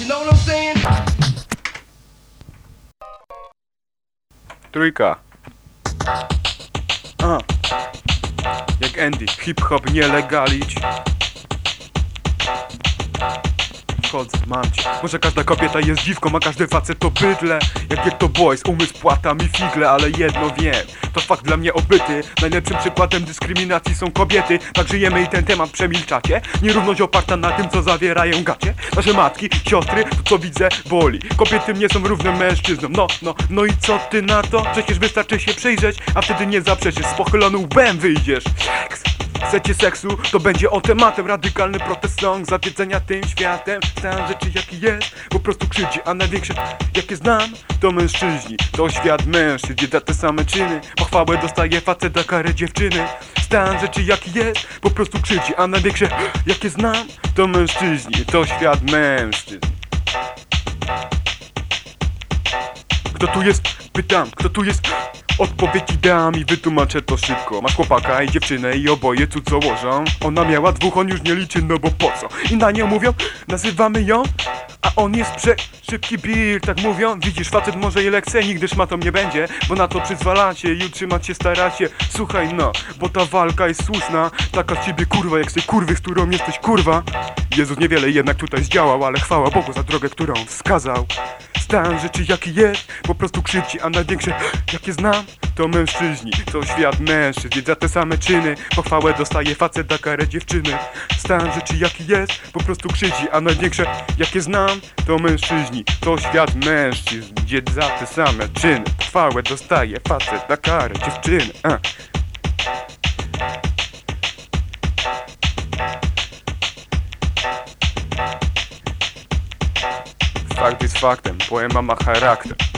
You know what I'm saying? Trójka. A. Jak Andy, hip-hop nie legalić. Wchodzę, mam cię. Może każda kobieta jest dziwką, a każdy facet to bydle. Jak jak to boys, umysł płata mi figle, ale jedno wiem. To fakt dla mnie obyty. Najlepszym przykładem dyskryminacji są kobiety. Tak żyjemy i ten temat przemilczacie. Nierówność oparta na tym, co zawierają gacie. Nasze matki, siostry, to co widzę, boli. Kobiety nie są równe mężczyznom. No, no, no i co ty na to? Przecież wystarczy się przyjrzeć, a wtedy nie zaprzeczysz. Z pochylonym łbem wyjdziesz. Seks. Chcecie seksu, to będzie o tematem. Radykalny protest song, zawiedzenia tym światem. Stan rzeczy jaki jest, po prostu krzywdzi A największe, jakie znam, to mężczyźni. To świat mężczyzn, gdzie te same czyny. Pochwałę dostaje facet, a karę dziewczyny. Stan rzeczy jaki jest, po prostu krzywdzi A największe, jakie znam, to mężczyźni. To świat mężczyzn. Kto tu jest? Pytam, kto tu jest? Odpowiedzi dam i wytłumaczę to szybko Masz chłopaka i dziewczynę i oboje tu co łożą Ona miała dwóch, on już nie liczy, no bo po co? I na nią mówią, nazywamy ją On jest prze... szybki bir, tak mówią. Widzisz, facet może ile chce, nigdy szmatą nie będzie Bo na to przyzwalacie i utrzymać się staracie. Słuchaj no, bo ta walka jest słuszna. Taka z ciebie kurwa, jak z tej kurwy, z którą jesteś kurwa. Jezus niewiele jednak tutaj zdziałał, ale chwała Bogu za drogę, którą wskazał. Stan rzeczy jaki jest, po prostu krzywdzi, a największe jakie znam to mężczyźni, to świat mężczyzn, więc za te same czyny pochwałę dostaje facet, a karę dziewczyny. Stan rzeczy jaki jest, po prostu krzywdzi, a największe jakie znam to mężczyźni, to świat mężczyzn, gdzie za te same czyny pochwałę dostaje facet, a karę dziewczyny. A. Fakt jest faktem, poema ma charakter